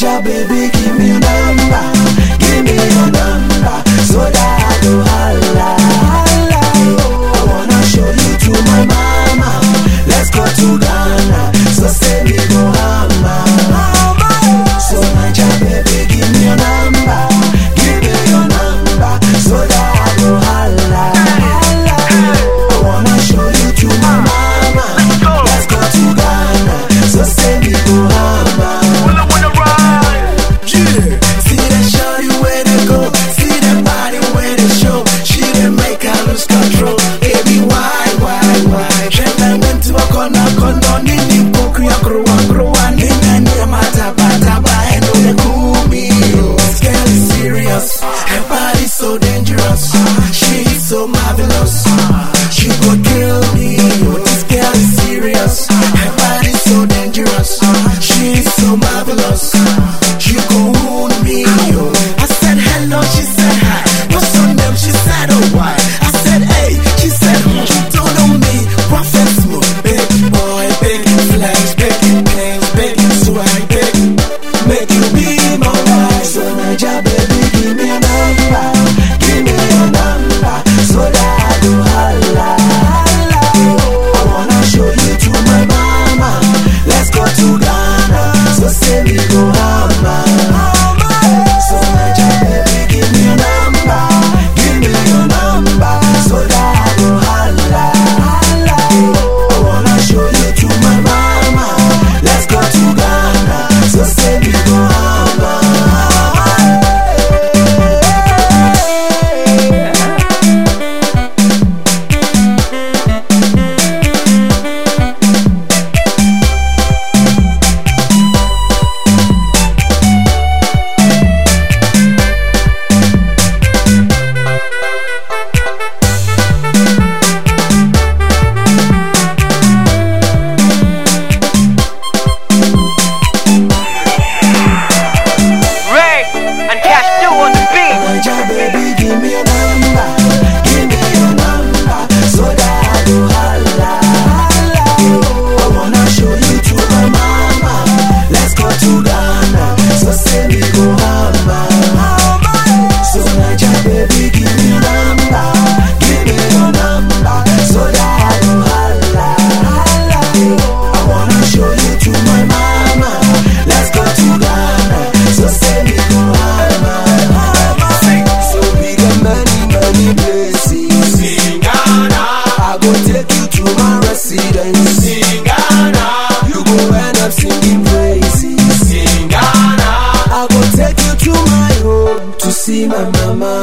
job, baby. so marvelous. You would kill me, but this girl is serious. Her body's so dangerous. She's so marvelous. You go wound me. I said hello, she said hi. What's on them? She said oh why. I said hey, she said hmm. You don't know me, prophet smooth, big boy, big flex, big things, big swag, big. Make you be my wife, so my baby, give me a number. my mama.